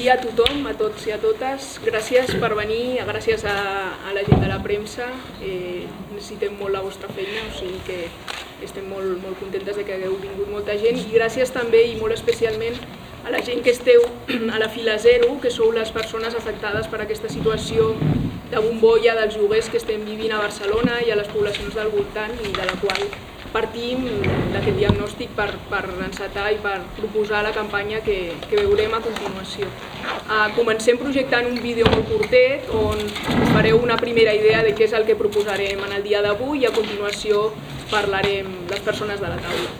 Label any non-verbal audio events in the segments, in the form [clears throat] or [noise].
dia a tothom, a tots i a totes. Gràcies per venir, gràcies a, a la gent de la premsa. Eh, necessitem molt la vostra feina, o sigui que estem molt, molt contentes de que hagueu vingut molta gent i gràcies també i molt especialment a la gent que esteu [clears throat] a la fila zero, que sou les persones afectades per aquesta situació de bombolla dels lloguers que estem vivint a Barcelona i a les poblacions del voltant i de la qual partim d'aquest diagnòstic per, per encetar i per proposar la campanya que, que veurem a continuació. Uh, comencem projectant un vídeo molt curtet on us fareu una primera idea de què és el que proposarem en el dia d'avui i a continuació parlarem les persones de la taula.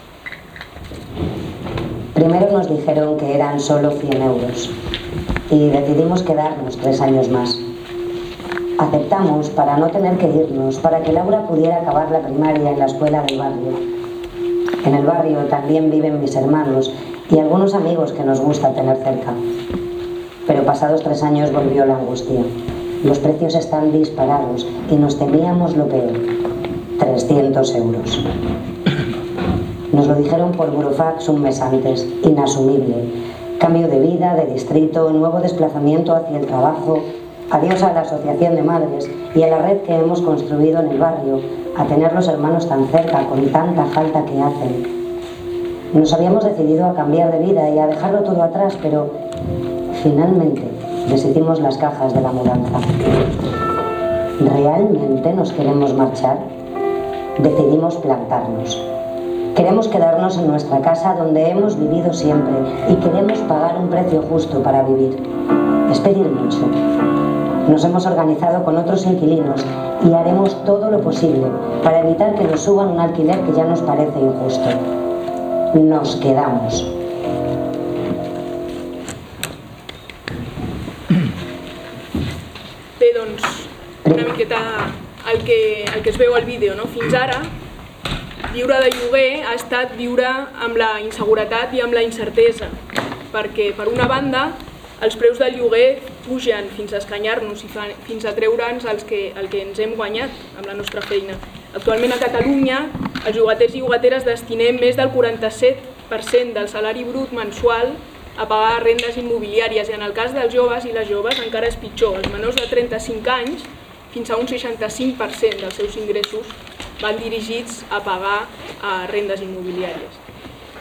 Primero nos dijeron que eran solo 100 euros y decidimos quedarnos tres años más. Aceptamos para no tener que irnos, para que Laura pudiera acabar la primaria en la escuela del barrio. En el barrio también viven mis hermanos y algunos amigos que nos gusta tener cerca. Pero pasados tres años volvió la angustia. Los precios están disparados y nos temíamos lo peor. 300 euros. Nos lo dijeron por burofax un mes antes. Inasumible. Cambio de vida, de distrito, nuevo desplazamiento hacia el trabajo, Adiós a la asociación de madres y a la red que hemos construido en el barrio, a tener los hermanos tan cerca, con tanta falta que hacen. Nos habíamos decidido a cambiar de vida y a dejarlo todo atrás, pero finalmente deshicimos las cajas de la mudanza. ¿Realmente nos queremos marchar? Decidimos plantarnos. Queremos quedarnos en nuestra casa donde hemos vivido siempre y queremos pagar un precio justo para vivir. Es pedir mucho, nos hemos organizado con otros inquilinos y haremos todo lo posible para evitar que nos suban un alquiler que ya nos parece injusto. Nos quedamos. Bé, doncs, una miqueta el que, el que es veu al vídeo. No? Fins ara, viure de lloguer ha estat viure amb la inseguretat i amb la incertesa, perquè per una banda els preus del lloguer pugen fins a escanyar-nos i fins a treure'ns els que, el que ens hem guanyat amb la nostra feina. Actualment a Catalunya els llogaters i llogateres destinem més del 47% del salari brut mensual a pagar rendes immobiliàries i en el cas dels joves i les joves encara és pitjor. Els menors de 35 anys fins a un 65% dels seus ingressos van dirigits a pagar a rendes immobiliàries.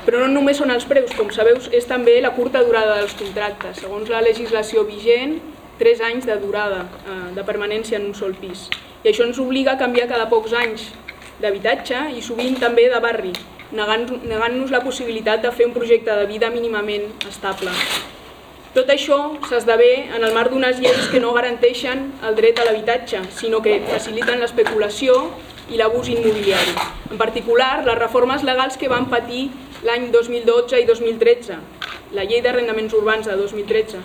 Però no només són els preus, com sabeu, és també la curta durada dels contractes. Segons la legislació vigent, 3 anys de durada eh, de permanència en un sol pis. I això ens obliga a canviar cada pocs anys d'habitatge i sovint també de barri, negant-nos la possibilitat de fer un projecte de vida mínimament estable. Tot això s'esdevé en el marc d'unes lleis que no garanteixen el dret a l'habitatge, sinó que faciliten l'especulació i l'abús immobiliari. En particular, les reformes legals que van patir l'any 2012 i 2013, la llei d'arrendaments urbans de 2013,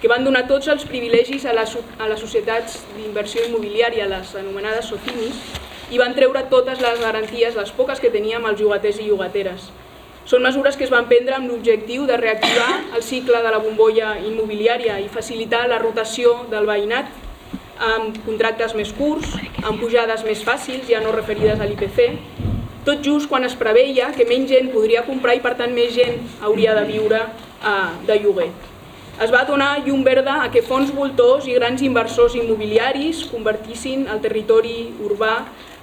que van donar tots els privilegis a les, a les societats d'inversió immobiliària, les anomenades SOCIMIs, i van treure totes les garanties, les poques que teníem els llogaters i llogateres. Són mesures que es van prendre amb l'objectiu de reactivar el cicle de la bombolla immobiliària i facilitar la rotació del veïnat amb contractes més curts, amb pujades més fàcils, ja no referides a l'IPC, tot just quan es preveia que menys gent podria comprar i per tant més gent hauria de viure eh, de lloguer. Es va donar llum verda a que fons voltors i grans inversors immobiliaris convertissin el territori urbà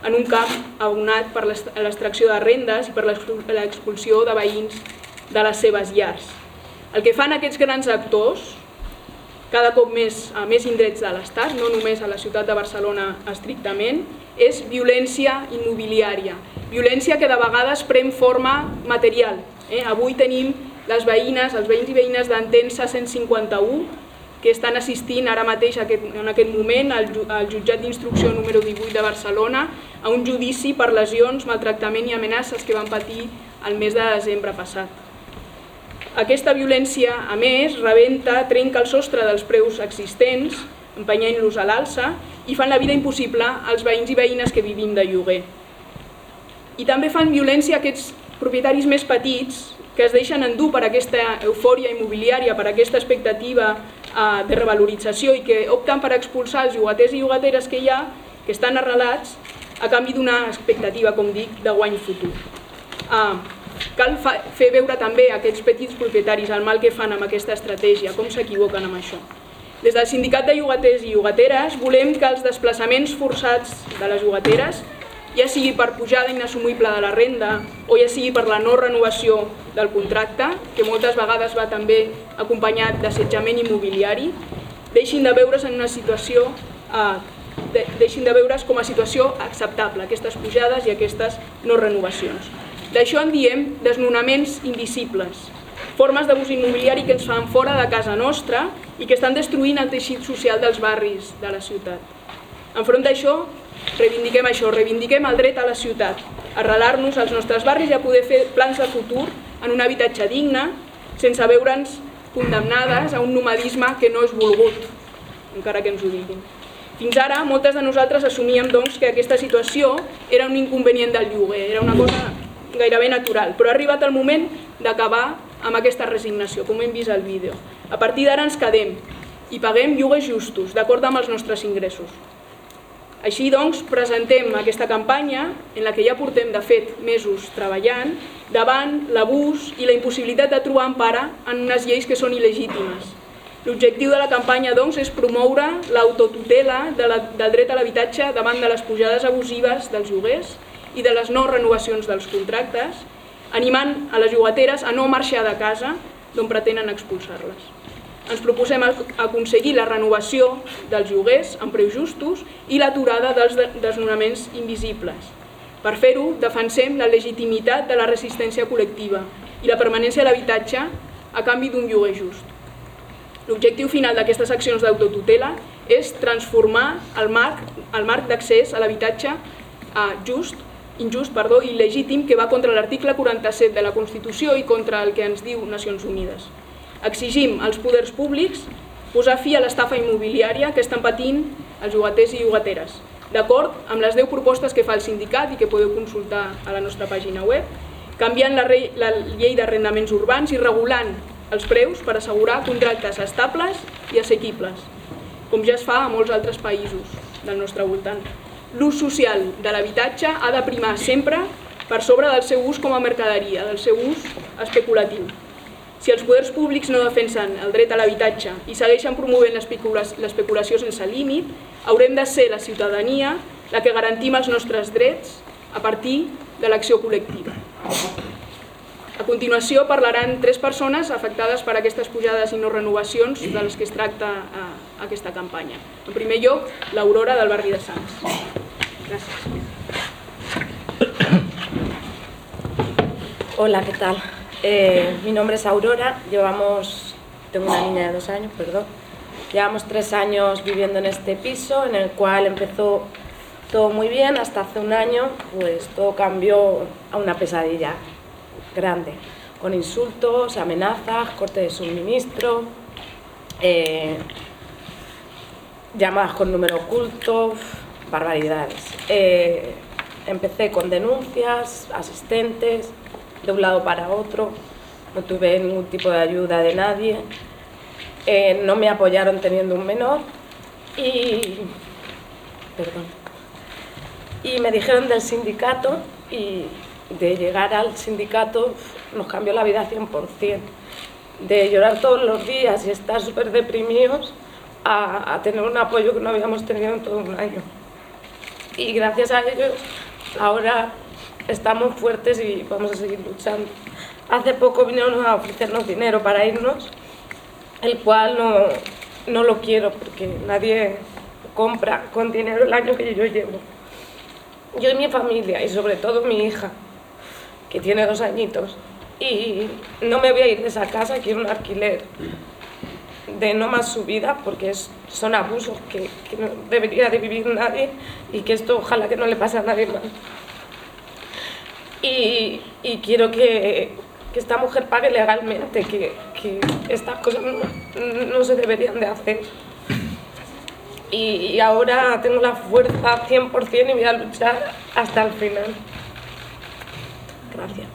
en un camp abonat per l'extracció de rendes i per l'expulsió de veïns de les seves llars. El que fan aquests grans actors, cada cop més a més indrets de l'Estat, no només a la ciutat de Barcelona estrictament, és violència immobiliària. Violència que de vegades pren forma material. Eh? Avui tenim les veïnes, els veïns i veïnes d'Entensa 151, que estan assistint ara mateix en aquest moment al, jutjat d'instrucció número 18 de Barcelona a un judici per lesions, maltractament i amenaces que van patir el mes de desembre passat. Aquesta violència, a més, rebenta, trenca el sostre dels preus existents, empenyent-los a l'alça i fan la vida impossible als veïns i veïnes que vivim de lloguer. I també fan violència a aquests propietaris més petits que es deixen endur per aquesta eufòria immobiliària, per aquesta expectativa eh, de revalorització i que opten per expulsar els llogaters i llogateres que hi ha, que estan arrelats, a canvi d'una expectativa, com dic, de guany futur. Ah, Cal fer veure també aquests petits propietaris el mal que fan amb aquesta estratègia, com s'equivoquen amb això. Des del Sindicat de Llogaters i Llogateres volem que els desplaçaments forçats de les llogateres, ja sigui per pujada inassumible de la renda o ja sigui per la no renovació del contracte, que moltes vegades va també acompanyat d'assetjament immobiliari, deixin de veure's en una situació eh, de, deixin de veure's com a situació acceptable, aquestes pujades i aquestes no renovacions. D'això en diem desnonaments invisibles, formes d'abús immobiliari que ens fan fora de casa nostra i que estan destruint el teixit social dels barris de la ciutat. Enfront d'això, reivindiquem això, reivindiquem el dret a la ciutat, arrelar-nos als nostres barris i a poder fer plans de futur en un habitatge digne, sense veure'ns condemnades a un nomadisme que no és volgut, encara que ens ho diguin. Fins ara, moltes de nosaltres assumíem doncs, que aquesta situació era un inconvenient del lloguer, era una cosa gairebé natural, però ha arribat el moment d'acabar amb aquesta resignació, com hem vist al vídeo. A partir d'ara ens quedem i paguem lloguers justos, d'acord amb els nostres ingressos. Així doncs, presentem aquesta campanya, en la que ja portem, de fet, mesos treballant, davant l'abús i la impossibilitat de trobar empara en unes lleis que són il·legítimes. L'objectiu de la campanya, doncs, és promoure l'autotutela de la, del dret a l'habitatge davant de les pujades abusives dels lloguers i de les no renovacions dels contractes, animant a les llogateres a no marxar de casa d'on pretenen expulsar-les ens proposem aconseguir la renovació dels lloguers amb preus justos i l'aturada dels desnonaments invisibles. Per fer-ho, defensem la legitimitat de la resistència col·lectiva i la permanència de l'habitatge a canvi d'un lloguer just. L'objectiu final d'aquestes accions d'autotutela és transformar el marc, el marc d'accés a l'habitatge just, injust perdó, i legítim que va contra l'article 47 de la Constitució i contra el que ens diu Nacions Unides. Exigim als poders públics posar fi a l'estafa immobiliària que estan patint els llogaters i llogateres, d'acord amb les 10 propostes que fa el sindicat i que podeu consultar a la nostra pàgina web, canviant la, rei, la llei d'arrendaments urbans i regulant els preus per assegurar contractes estables i assequibles, com ja es fa a molts altres països del nostre voltant. L'ús social de l'habitatge ha de primar sempre per sobre del seu ús com a mercaderia, del seu ús especulatiu. Si els poders públics no defensen el dret a l'habitatge i segueixen promovent l'especulació sense límit, haurem de ser la ciutadania la que garantim els nostres drets a partir de l'acció col·lectiva. A continuació parlaran tres persones afectades per aquestes pujades i no renovacions de les que es tracta a aquesta campanya. En primer lloc, l'Aurora del barri de Sants. Gràcies. Hola, ¿qué tal? Eh, mi nombre es Aurora, llevamos, tengo una niña de dos años, perdón, llevamos tres años viviendo en este piso, en el cual empezó todo muy bien, hasta hace un año, pues todo cambió a una pesadilla grande, con insultos, amenazas, corte de suministro, eh, llamadas con número oculto, barbaridades. Eh, empecé con denuncias, asistentes, de un lado para otro, no tuve ningún tipo de ayuda de nadie, eh, no me apoyaron teniendo un menor y, perdón, y me dijeron del sindicato y de llegar al sindicato nos cambió la vida 100%, de llorar todos los días y estar súper deprimidos a, a tener un apoyo que no habíamos tenido en todo un año. Y gracias a ellos ahora estamos fuertes y vamos a seguir luchando. Hace poco vinieron a ofrecernos dinero para irnos, el cual no, no lo quiero porque nadie compra con dinero el año que yo llevo. Yo y mi familia y sobre todo mi hija, que tiene dos añitos, y no me voy a ir de esa casa, quiero un alquiler de no más su vida porque es, son abusos que, no debería de vivir nadie y que esto ojalá que no le pase a nadie más y, quiero que, esta mujer pague legalmente, que, estas cosas no, se deberían de hacer. Y, y ahora tengo la fuerza 100% y voy a luchar hasta el final. Gracias.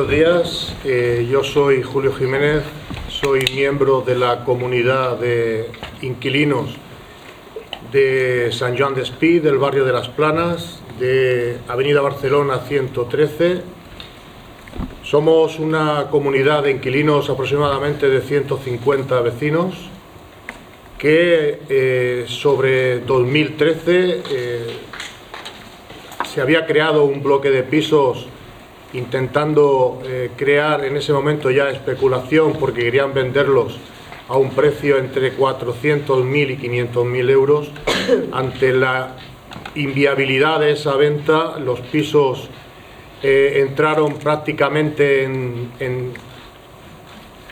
Buenos días, eh, yo soy Julio Jiménez, soy miembro de la comunidad de inquilinos de San Joan de Espí, del barrio de Las Planas, de Avenida Barcelona 113. Somos una comunidad de inquilinos aproximadamente de 150 vecinos que eh, sobre 2013 eh, se había creado un bloque de pisos intentando eh, crear en ese momento ya especulación porque querían venderlos a un precio entre 400.000 y 500.000 euros. [coughs] Ante la inviabilidad de esa venta, los pisos eh, entraron prácticamente en,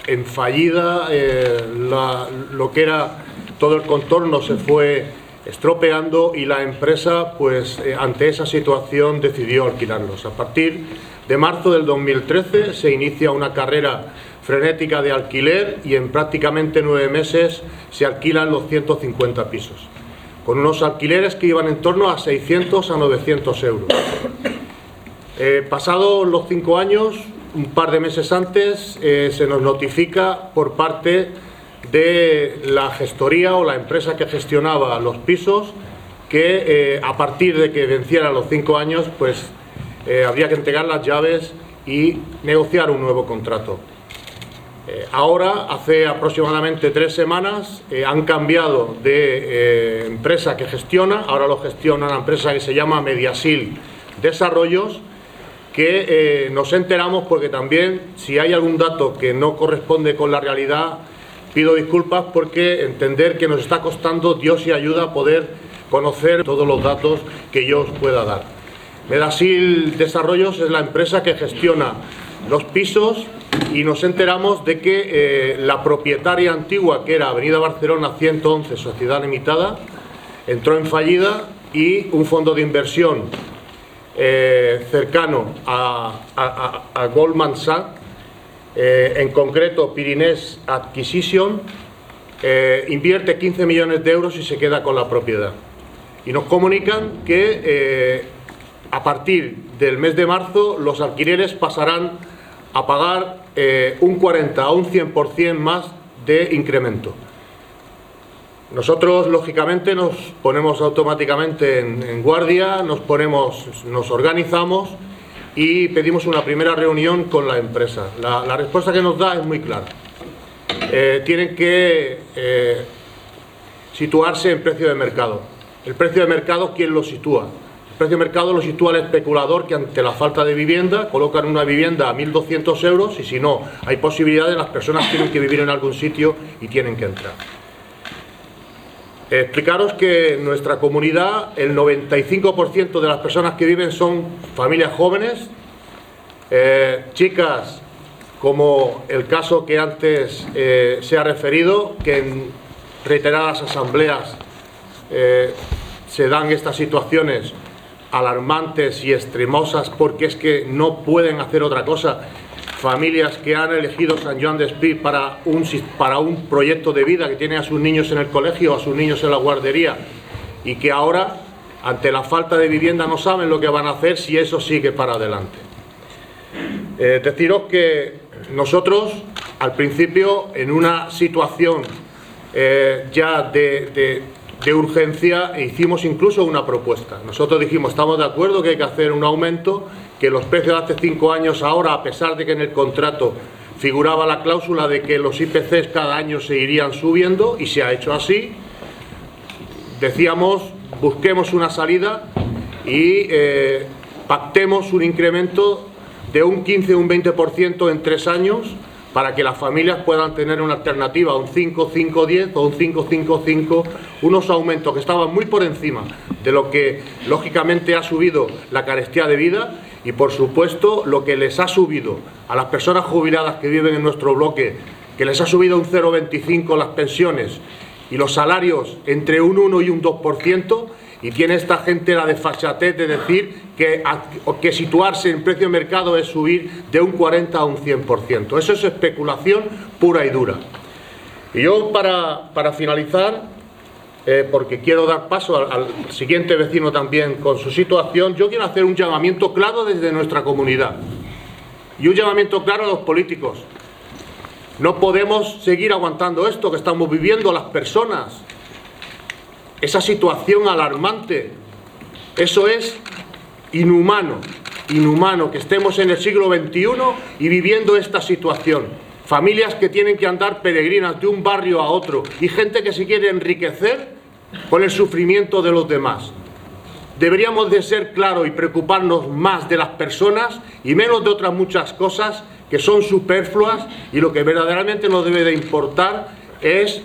en, fallida, eh, lo que era todo el contorno se fue estropeando y la empresa, pues ante esa situación, decidió alquilarlos. A partir de marzo del 2013 se inicia una carrera frenética de alquiler y en prácticamente nueve meses se alquilan los 150 pisos, con unos alquileres que iban en torno a 600 a 900 euros. Eh, pasados los cinco años, un par de meses antes, eh, se nos notifica por parte de la gestoría o la empresa que gestionaba los pisos que eh, a partir de que vencieran los cinco años, pues eh, habría que entregar las llaves y negociar un nuevo contrato. Eh, ahora, hace aproximadamente tres semanas, eh, han cambiado de empresa que gestiona, ahora lo gestiona una empresa que se llama Mediasil Desarrollos, que nos enteramos porque también, si hay algún dato que no corresponde con la realidad, pido disculpas porque entender que nos está costando Dios y ayuda poder conocer todos los datos que yo os pueda dar. Medasil Desarrollos es la empresa que gestiona los pisos y nos enteramos de que eh, la propietaria antigua, que era Avenida Barcelona 111, Sociedad Limitada, entró en fallida y un fondo de inversión eh, cercano a, Goldman Sachs, eh, en concreto Pyrenees Acquisition, invierte 15 millones de euros y se queda con la propiedad. Y nos comunican que a partir del mes de marzo los alquileres pasarán a pagar eh, un 40 a un 100% más de incremento. Nosotros, lógicamente, nos ponemos automáticamente en, guardia, nos, ponemos, nos organizamos y pedimos una primera reunión con la empresa. La, respuesta que nos da es muy clara. Eh, tienen que eh, situarse en precio de mercado. El precio de mercado, ¿quién lo sitúa? Precio de mercado lo sitúa el especulador que ante la falta de vivienda colocan una vivienda a 1.200 euros y si no hay posibilidades las personas tienen que vivir en algún sitio y tienen que entrar. Explicaros que en nuestra comunidad el 95% de las personas que viven son familias jóvenes, eh, chicas como el caso que antes eh, se ha referido, que en reiteradas asambleas eh, se dan estas situaciones alarmantes y extremosas porque es que no pueden hacer otra cosa. Familias que han elegido San Joan de Espí para un, para un proyecto de vida que tiene a sus niños en el colegio, a sus niños en la guardería y que ahora, ante la falta de vivienda, no saben lo que van a hacer si eso sigue para adelante. Eh, deciros que nosotros, al principio, en una situación eh, ya de urgencia e hicimos incluso una propuesta. Nosotros dijimos, estamos de acuerdo que hay que hacer un aumento, que los precios de hace cinco años ahora, a pesar de que en el contrato figuraba la cláusula de que los IPCs cada año se irían subiendo, y se ha hecho así, decíamos, busquemos una salida y eh, pactemos un incremento de un 15 o un 20% en tres años para que las familias puedan tener una alternativa, un 5-5-10 o un 5-5-5, unos aumentos que estaban muy por encima de lo que lógicamente ha subido la carestía de vida y por supuesto lo que les ha subido a las personas jubiladas que viven en nuestro bloque, que les ha subido un 0,25 las pensiones y los salarios entre un 1 y un 2%, y tiene esta gente la desfachatez de decir que, que situarse en precio de mercado es subir de un 40 a un 100%. Eso es especulación pura y dura. Y yo, para, finalizar, eh, porque quiero dar paso al, al siguiente vecino también con su situación, yo quiero hacer un llamamiento claro desde nuestra comunidad y un llamamiento claro a los políticos. No podemos seguir aguantando esto que estamos viviendo las personas, esa situación alarmante. Eso es inhumano, inhumano que estemos en el siglo XXI y viviendo esta situación. Familias que tienen que andar peregrinas de un barrio a otro y gente que se quiere enriquecer con el sufrimiento de los demás. Deberíamos de ser claros y preocuparnos más de las personas y menos de otras muchas cosas que son superfluas y lo que verdaderamente nos debe de importar es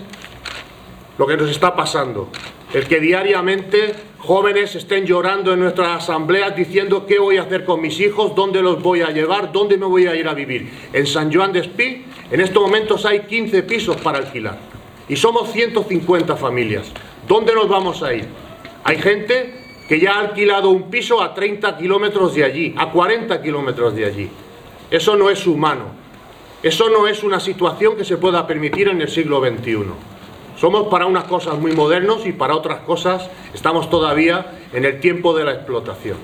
lo que nos está pasando. El que diariamente jóvenes estén llorando en nuestras asambleas diciendo qué voy a hacer con mis hijos, dónde los voy a llevar, dónde me voy a ir a vivir. En San Joan de Espí, en estos momentos hay 15 pisos para alquilar y somos 150 familias. ¿Dónde nos vamos a ir? Hay gente que ya ha alquilado un piso a 30 kilómetros de allí, a 40 kilómetros de allí. Eso no es humano. Eso no es una situación que se pueda permitir en el siglo XXI. Somos para unas cosas muy modernos y para otras cosas estamos todavía en el tiempo de la explotación.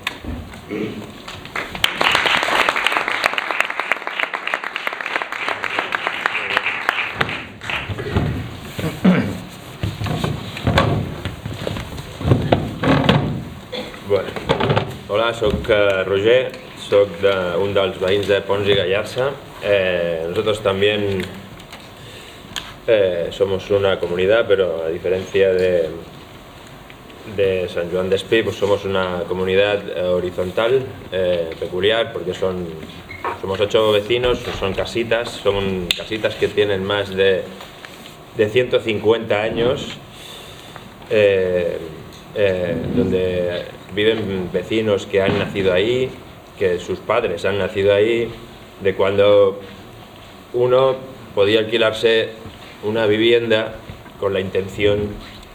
Hola, sóc eh, Roger, de, un dels de Pons Gallarza. Eh, nosotros también eh, somos una comunidad, pero a diferencia de, de San Juan de Espí, pues somos una comunidad eh, horizontal, peculiar, porque son, somos ocho vecinos, son casitas, son casitas que tienen más de, de 150 años, donde viven vecinos que han nacido ahí, que sus padres han nacido ahí, de cuando uno podía alquilarse una vivienda con la intención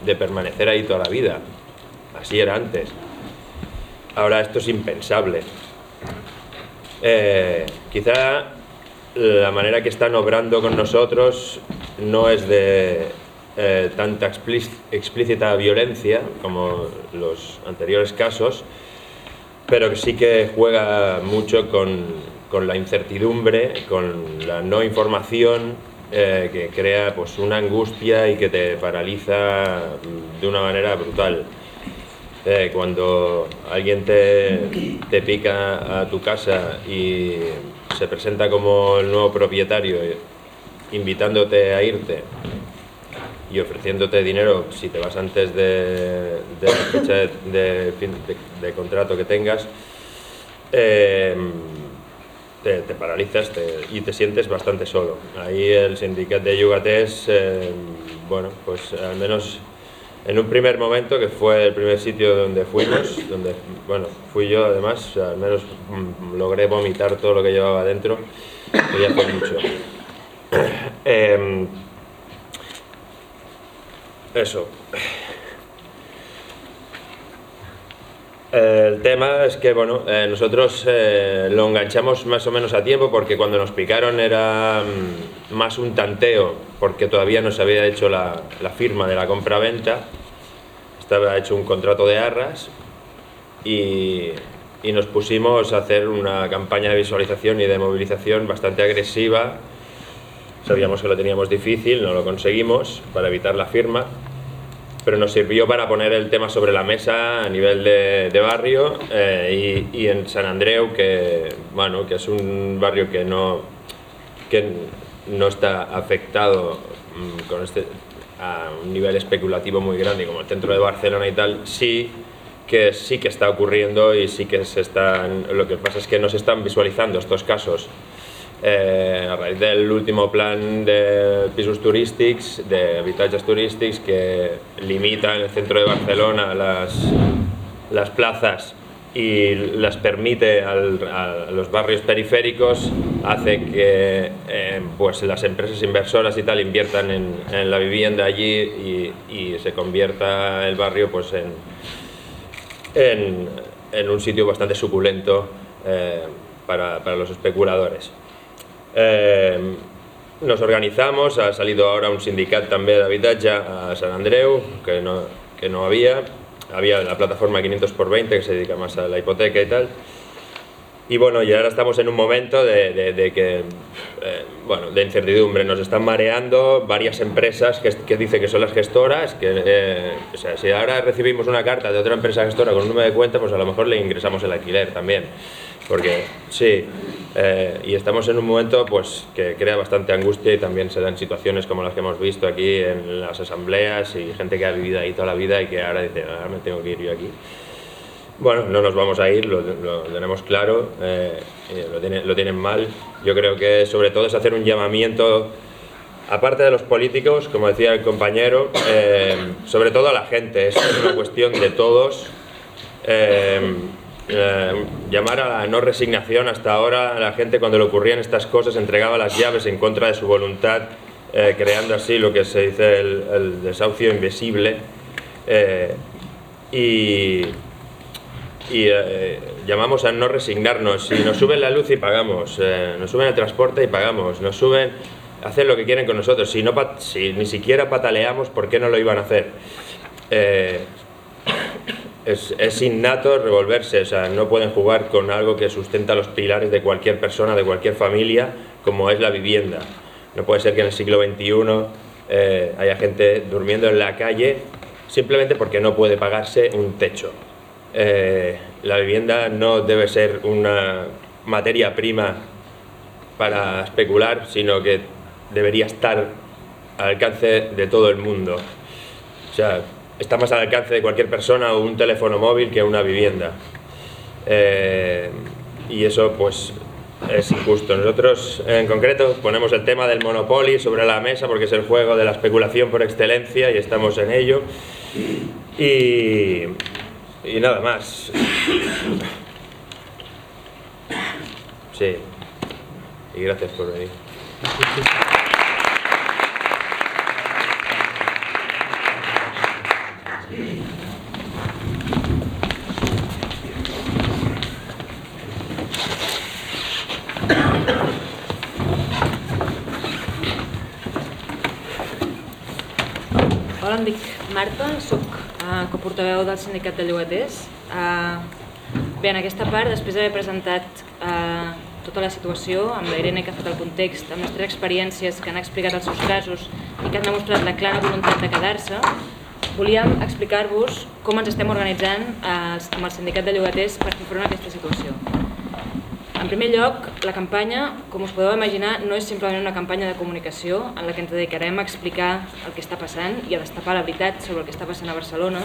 de permanecer ahí toda la vida. Así era antes. Ahora esto es impensable. Eh, quizá la manera que están obrando con nosotros no es de eh, tanta explíc- explícita violencia como los anteriores casos, pero que sí que juega mucho con, con la incertidumbre, con la no información, eh, que crea pues, una angustia y que te paraliza de una manera brutal. Eh, cuando alguien te, te pica a tu casa y se presenta como el nuevo propietario, invitándote a irte y ofreciéndote dinero si te vas antes de, la fecha de, contrato que tengas, eh, te, paralizas y te sientes bastante solo. Ahí el sindicato de Yugatés, eh, bueno, pues al menos en un primer momento, que fue el primer sitio donde fuimos, donde, bueno, fui yo además, al menos mm, logré vomitar todo lo que llevaba dentro, que ya fue mucho. Em, eso. El tema es que bueno, eh, nosotros eh, lo enganchamos más o menos a tiempo porque cuando nos picaron era mm, más un tanteo porque todavía no se había hecho la, la firma de la compra-venta, estaba hecho un contrato de arras y, y nos pusimos a hacer una campaña de visualización y de movilización bastante agresiva. Sabíamos que lo teníamos difícil, no lo conseguimos para evitar la firma, pero nos sirvió para poner el tema sobre la mesa a nivel de, de barrio eh, y, y en San Andreu, que, bueno, que es un barrio que no, que no está afectado mm, con este, a un nivel especulativo muy grande como el centro de Barcelona y tal, sí que sí que está ocurriendo y sí que se están, lo que pasa es que no se están visualizando estos casos eh, a raíz del último plan de pisos turístics, de habitatges turístics que limita en el centro de Barcelona las, las plazas y las permite al- a los barrios periféricos, hace que eh, pues las empresas inversoras y tal inviertan en, en la vivienda allí y, se convierta el barrio pues en, en, en un sitio bastante suculento eh, para, para los especuladores. Eh, nos organizamos, ha salido ahora un sindicat també d'habitatge a Sant Andreu, que no, que no había. Había la plataforma 500 por 20 que se dedica más a la hipoteca y tal. Y bueno, y ahora estamos en un momento de, de- de que, eh, bueno, de incertidumbre. Nos están mareando varias empresas que, que dicen que son las gestoras. Que, eh, o sea, si ahora recibimos una carta de otra empresa gestora con un número de cuenta, pues a lo mejor le ingresamos el alquiler también. Porque sí, eh, y estamos en un momento pues, que crea bastante angustia y también se dan situaciones como las que hemos visto aquí en las asambleas y gente que ha vivido ahí toda la vida y que ahora dice, ahora me tengo que ir yo aquí. Bueno, no nos vamos a ir, lo, lo tenemos claro, eh, eh, lo, tiene- lo tienen mal. Yo creo que sobre todo es hacer un llamamiento, aparte de los políticos, como decía el compañero, eh, sobre todo a la gente, es una cuestión de todos. Llamar a la no resignación hasta ahora la gente cuando le ocurrían estas cosas entregaba las llaves en contra de su voluntad creando así lo que se dice el, el desahucio invisible y, y eh, llamamos a no resignarnos. Si nos suben la luz y pagamos, eh, nos suben el transporte y pagamos, nos suben, hacen lo que quieren con nosotros. Si, no, si ni siquiera pataleamos, ¿por qué no lo iban a hacer? Eh, es, es innato revolverse, o sea, no pueden jugar con algo que sustenta los pilares de cualquier persona, de cualquier familia, como es la vivienda. No puede ser que en el siglo XXI eh, haya gente durmiendo en la calle simplemente porque no puede pagarse un techo. Eh, la vivienda no debe ser una materia prima para especular, sino que debería estar al alcance de todo el mundo. O sea, está más al alcance de cualquier persona o un teléfono móvil que una vivienda. Eh, y eso pues es injusto. Nosotros en concreto ponemos el tema del Monopoly sobre la mesa porque es el juego de la especulación por excelencia y estamos en ello. Y, y nada más. Sí. Y gracias por venir. Hola, em uh, coportaveu del Sindicat de Llogaters. Uh, bé, en aquesta part, després d'haver presentat uh, tota la situació, amb la Irene que ha fet el context, amb les tres experiències que han explicat els seus casos i que han demostrat la clara voluntat de quedar-se, volíem explicar-vos com ens estem organitzant uh, amb el Sindicat de Llogaters per fer front a aquesta situació. En primer lloc, la campanya, com us podeu imaginar, no és simplement una campanya de comunicació en la que ens dedicarem a explicar el que està passant i a destapar la veritat sobre el que està passant a Barcelona,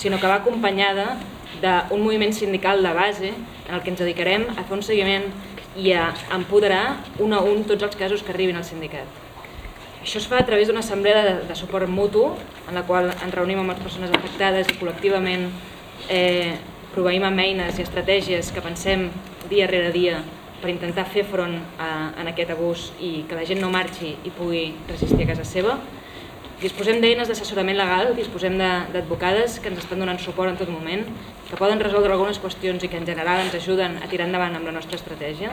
sinó que va acompanyada d'un moviment sindical de base en el que ens dedicarem a fer un seguiment i a empoderar un a un tots els casos que arribin al sindicat. Això es fa a través d'una assemblea de, de suport mutu, en la qual ens reunim amb les persones afectades i col·lectivament eh, proveïm amb eines i estratègies que pensem dia rere dia per intentar fer front a, a aquest abús i que la gent no marxi i pugui resistir a casa seva. Disposem d'eines d'assessorament legal, disposem de- d'advocades que ens estan donant suport en tot moment, que poden resoldre algunes qüestions i que en general ens ajuden a tirar endavant amb la nostra estratègia.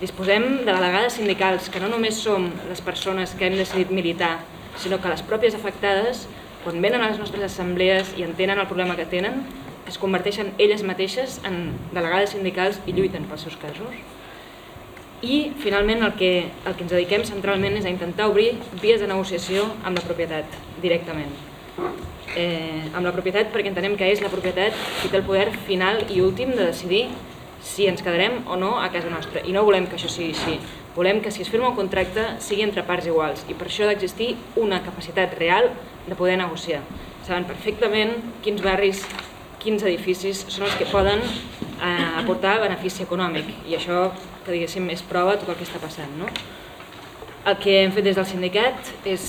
Disposem de delegades sindicals, que no només som les persones que hem decidit militar, sinó que les pròpies afectades, quan venen a les nostres assemblees i entenen el problema que tenen, es converteixen elles mateixes en delegades sindicals i lluiten pels seus casos. I, finalment, el que, el que ens dediquem centralment és a intentar obrir vies de negociació amb la propietat, directament. Eh, amb la propietat perquè entenem que és la propietat qui té el poder final i últim de decidir si ens quedarem o no a casa nostra. I no volem que això sigui així. Volem que si es firma un contracte sigui entre parts iguals i per això ha d'existir una capacitat real de poder negociar. Saben perfectament quins barris, quins edificis són els que poden eh, aportar benefici econòmic i això, que diguéssim, és prova tot el que està passant. No? El que hem fet des del sindicat és,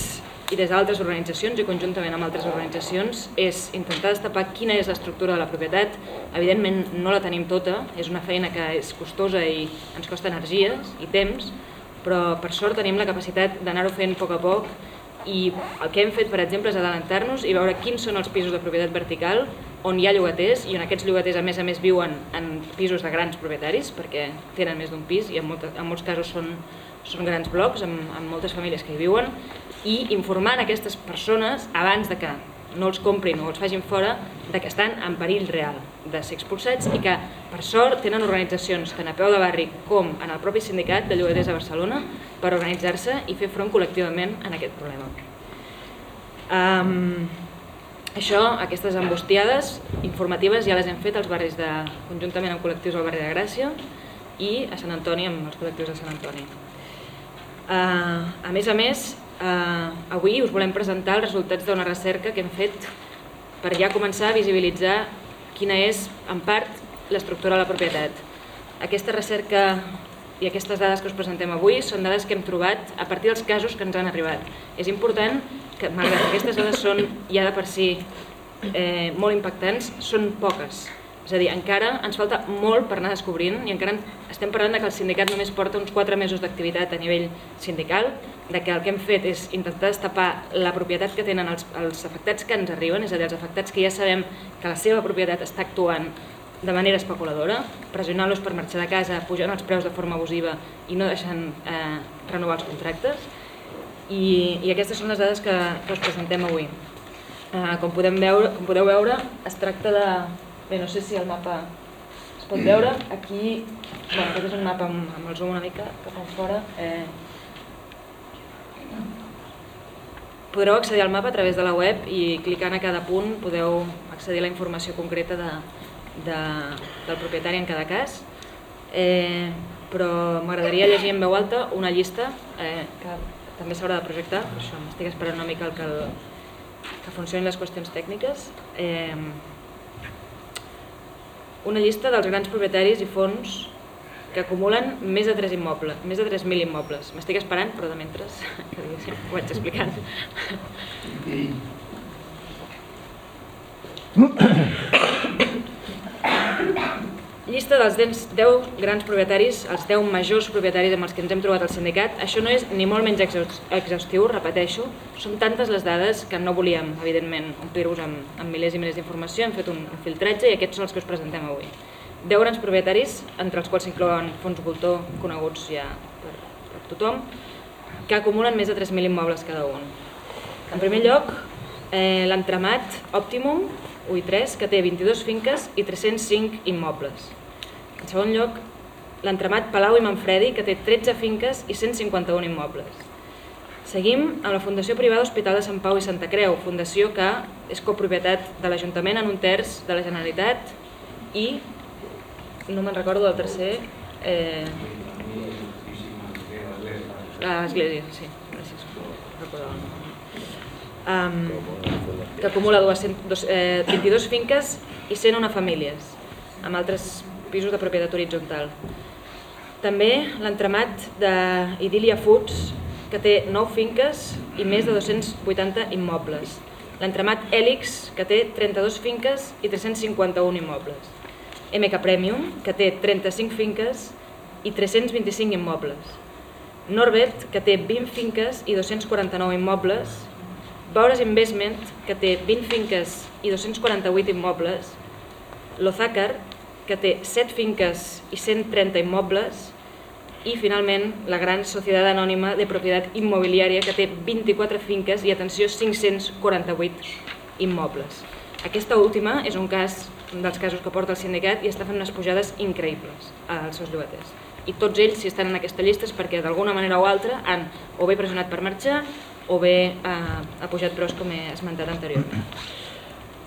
i des d'altres organitzacions i conjuntament amb altres organitzacions és intentar destapar quina és l'estructura de la propietat. Evidentment no la tenim tota, és una feina que és costosa i ens costa energies i temps, però per sort tenim la capacitat d'anar-ho fent a poc a poc i el que hem fet, per exemple, és adelantar-nos i veure quins són els pisos de propietat vertical on hi ha llogaters i on aquests llogaters a més a més viuen en pisos de grans propietaris perquè tenen més d'un pis i en, molta, en molts casos són, són grans blocs amb, amb moltes famílies que hi viuen i informant aquestes persones abans de que no els comprin o els facin fora de que estan en perill real de ser expulsats i que, per sort, tenen organitzacions tant a peu de barri com en el propi sindicat de llogaters a Barcelona per organitzar-se i fer front col·lectivament en aquest problema. Um, això, aquestes embustiades informatives ja les hem fet als barris de, conjuntament amb col·lectius al barri de Gràcia i a Sant Antoni amb els col·lectius de Sant Antoni. Uh, a més a més, uh, avui us volem presentar els resultats d'una recerca que hem fet per ja començar a visibilitzar quina és, en part, l'estructura de la propietat. Aquesta recerca i aquestes dades que us presentem avui són dades que hem trobat a partir dels casos que ens han arribat. És important que, malgrat que aquestes dades són ja de per si eh, molt impactants, són poques. És a dir, encara ens falta molt per anar descobrint i encara estem parlant de que el sindicat només porta uns 4 mesos d'activitat a nivell sindical, de que el que hem fet és intentar destapar la propietat que tenen els, els afectats que ens arriben, és a dir, els afectats que ja sabem que la seva propietat està actuant de manera especuladora, pressionant-los per marxar de casa, pujant els preus de forma abusiva i no deixant eh, renovar els contractes. I, i aquestes són les dades que, que us presentem avui. Eh, com, podem veure, com podeu veure, es tracta de, Bé, no sé si el mapa es pot veure. Aquí, bueno, aquest és un mapa amb, amb el zoom una mica cap fora. Eh, podreu accedir al mapa a través de la web i clicant a cada punt podeu accedir a la informació concreta de, de, del propietari en cada cas. Eh, però m'agradaria llegir en veu alta una llista eh, que també s'haurà de projectar, per això m'estic esperant una mica el que, el, que funcionin les qüestions tècniques. Eh, una llista dels grans propietaris i fons que acumulen més de 3 immobles, més de 3.000 immobles. M'estic esperant, però de mentre [laughs] que ho vaig explicant. [coughs] [coughs] Llista dels 10 grans propietaris, els 10 majors propietaris amb els que ens hem trobat al sindicat. Això no és ni molt menys exhaustiu, repeteixo. Són tantes les dades que no volíem, evidentment, omplir-vos amb, amb milers i milers d'informació. Hem fet un, filtratge i aquests són els que us presentem avui. 10 grans propietaris, entre els quals s'inclouen fons voltor coneguts ja per, per tothom, que acumulen més de 3.000 immobles cada un. En primer lloc, eh, l'entremat Optimum, UI3, que té 22 finques i 305 immobles. En segon lloc, l'entremat Palau i Manfredi, que té 13 finques i 151 immobles. Seguim amb la Fundació Privada Hospital de Sant Pau i Santa Creu, fundació que és copropietat de l'Ajuntament en un terç de la Generalitat i, no me'n recordo del tercer, eh, l'Església, sí, gràcies, um, que acumula 200, dos, eh, 22 finques i 101 famílies, amb altres pisos de propietat horitzontal. També l'entremat d'Idilia Foods, que té 9 finques i més de 280 immobles. L'entremat Helix, que té 32 finques i 351 immobles. MK Premium, que té 35 finques i 325 immobles. Norbert, que té 20 finques i 249 immobles. Bores Investment, que té 20 finques i 248 immobles. Lozacar, que té 7 finques i 130 immobles, i finalment la gran Societat Anònima de Propietat Immobiliària que té 24 finques i, atenció, 548 immobles. Aquesta última és un cas dels casos que porta el sindicat i està fent unes pujades increïbles als seus llogaters. I tots ells, si estan en aquesta llista, és perquè d'alguna manera o altra han o bé pressionat per marxar o bé eh, ha pujat pros com he esmentat anteriorment.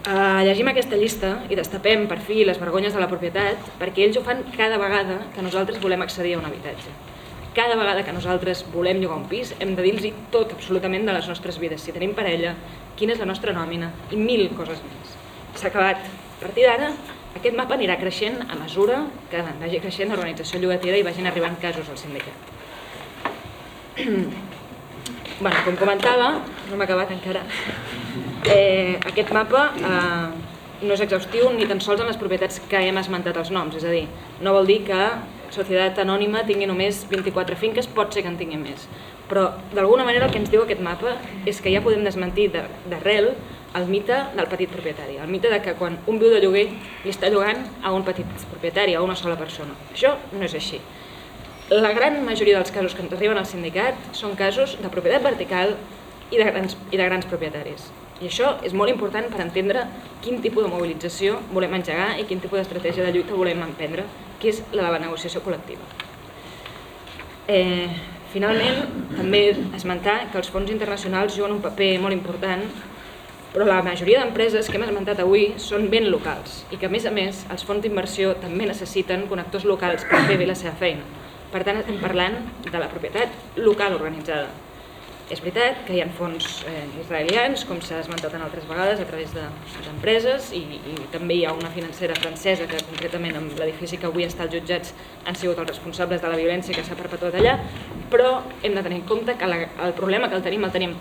Uh, llegim aquesta llista i destapem per fi les vergonyes de la propietat perquè ells ho fan cada vegada que nosaltres volem accedir a un habitatge. Cada vegada que nosaltres volem llogar un pis hem de dir-los tot absolutament de les nostres vides, si tenim parella, quina és la nostra nòmina i mil coses més. S'ha acabat. A partir d'ara, aquest mapa anirà creixent a mesura que vagi creixent l'organització llogatera i vagin arribant casos al sindicat. [clears throat] bueno, com comentava, no m'ha acabat encara, Eh, aquest mapa eh, no és exhaustiu ni tan sols en les propietats que hem esmentat els noms, és a dir, no vol dir que Societat Anònima tingui només 24 finques, pot ser que en tingui més. Però d'alguna manera el que ens diu aquest mapa és que ja podem desmentir d'arrel el mite del petit propietari, el mite de que quan un viu de lloguer li està llogant a un petit propietari, a una sola persona. Això no és així. La gran majoria dels casos que ens arriben al sindicat són casos de propietat vertical i de grans, i de grans propietaris. I això és molt important per entendre quin tipus de mobilització volem engegar i quin tipus d'estratègia de lluita volem emprendre, que és la de la negociació col·lectiva. Eh, finalment, també esmentar que els fons internacionals juguen un paper molt important però la majoria d'empreses que hem esmentat avui són ben locals i que, a més a més, els fons d'inversió també necessiten connectors locals per fer bé la seva feina. Per tant, estem parlant de la propietat local organitzada. És veritat que hi ha fons eh, israelians, com s'ha esmentat en altres vegades, a través d'empreses, de, i, i també hi ha una financera francesa que concretament amb l'edifici que avui està als jutjats han sigut els responsables de la violència que s'ha perpetuat allà, però hem de tenir en compte que la, el problema que el tenim el tenim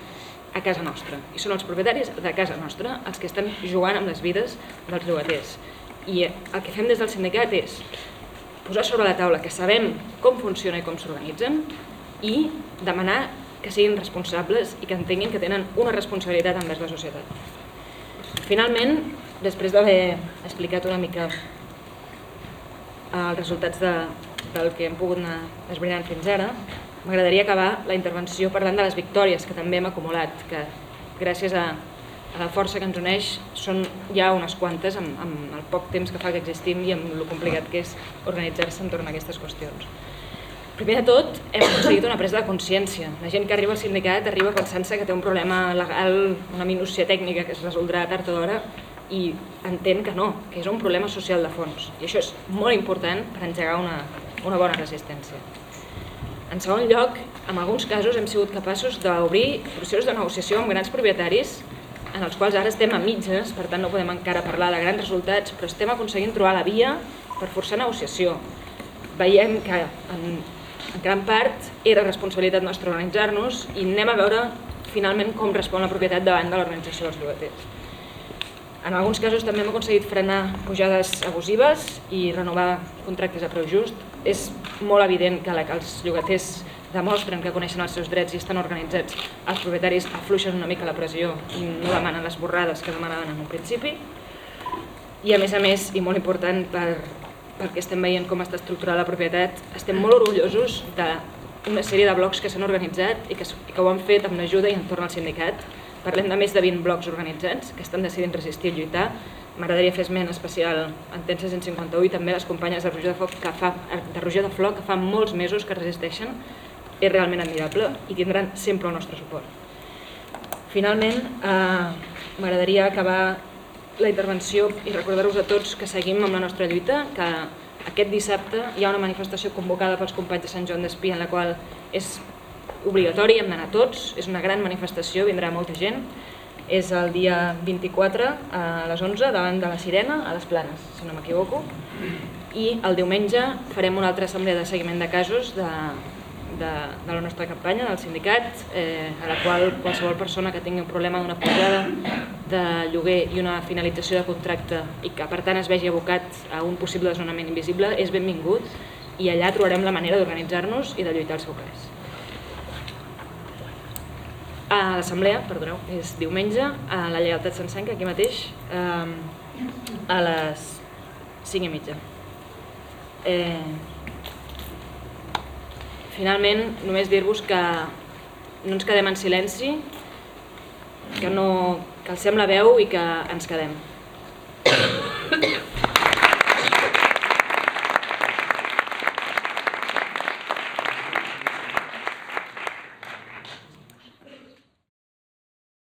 a casa nostra. I són els propietaris de casa nostra els que estan jugant amb les vides dels llogaters. I el que fem des del sindicat és posar sobre la taula que sabem com funciona i com s'organitzen i demanar que siguin responsables i que entenguin que tenen una responsabilitat envers la societat. Finalment, després d'haver explicat una mica els resultats de, del que hem pogut anar esbrinant fins ara, M'agradaria acabar la intervenció parlant de les victòries que també hem acumulat, que gràcies a, la força que ens uneix són ja unes quantes amb, amb el poc temps que fa que existim i amb el complicat que és organitzar-se entorn a aquestes qüestions. Primer de tot, hem aconseguit una presa de consciència. La gent que arriba al sindicat arriba pensant-se que té un problema legal, una minúcia tècnica que es resoldrà tard o d'hora i entén que no, que és un problema social de fons. I això és molt important per engegar una, una bona resistència. En segon lloc, en alguns casos hem sigut capaços d'obrir processos de negociació amb grans propietaris en els quals ara estem a mitges, per tant no podem encara parlar de grans resultats, però estem aconseguint trobar la via per forçar negociació. Veiem que en, en gran part era responsabilitat nostra organitzar-nos i anem a veure finalment com respon la propietat davant de l'organització dels llogaters. En alguns casos també hem aconseguit frenar pujades abusives i renovar contractes a preu just, és molt evident que, els llogaters demostren que coneixen els seus drets i estan organitzats, els propietaris afluixen una mica la pressió i no demanen les borrades que demanaven en un principi. I a més a més, i molt important per, perquè estem veient com està estructurada la propietat, estem molt orgullosos d'una sèrie de blocs que s'han organitzat i que, i que ho han fet amb l'ajuda i entorn al sindicat. Parlem de més de 20 blocs organitzats que estan decidint resistir i lluitar M'agradaria fer esment especial en Tensa 151 i també les companyes de Roger de, Foc que fa, de Roger de Flor que fa molts mesos que resisteixen. És realment admirable i tindran sempre el nostre suport. Finalment, eh, m'agradaria acabar la intervenció i recordar-vos a tots que seguim amb la nostra lluita, que aquest dissabte hi ha una manifestació convocada pels companys de Sant Joan d'Espí en la qual és obligatori, hem d'anar tots, és una gran manifestació, vindrà molta gent, és el dia 24 a les 11 davant de la Sirena, a les Planes, si no m'equivoco. I el diumenge farem una altra assemblea de seguiment de casos de, de, de la nostra campanya, del sindicat, eh, a la qual qualsevol persona que tingui un problema d'una pujada de lloguer i una finalització de contracte i que per tant es vegi abocat a un possible desnonament invisible és benvingut i allà trobarem la manera d'organitzar-nos i de lluitar al seu cas. A l'assemblea, perdoneu, és diumenge, a la Lleialtat Sencenca, aquí mateix, a les 5 i mitja. Eh, finalment només dir-vos que no ens quedem en silenci, que, no, que alcem la veu i que ens quedem.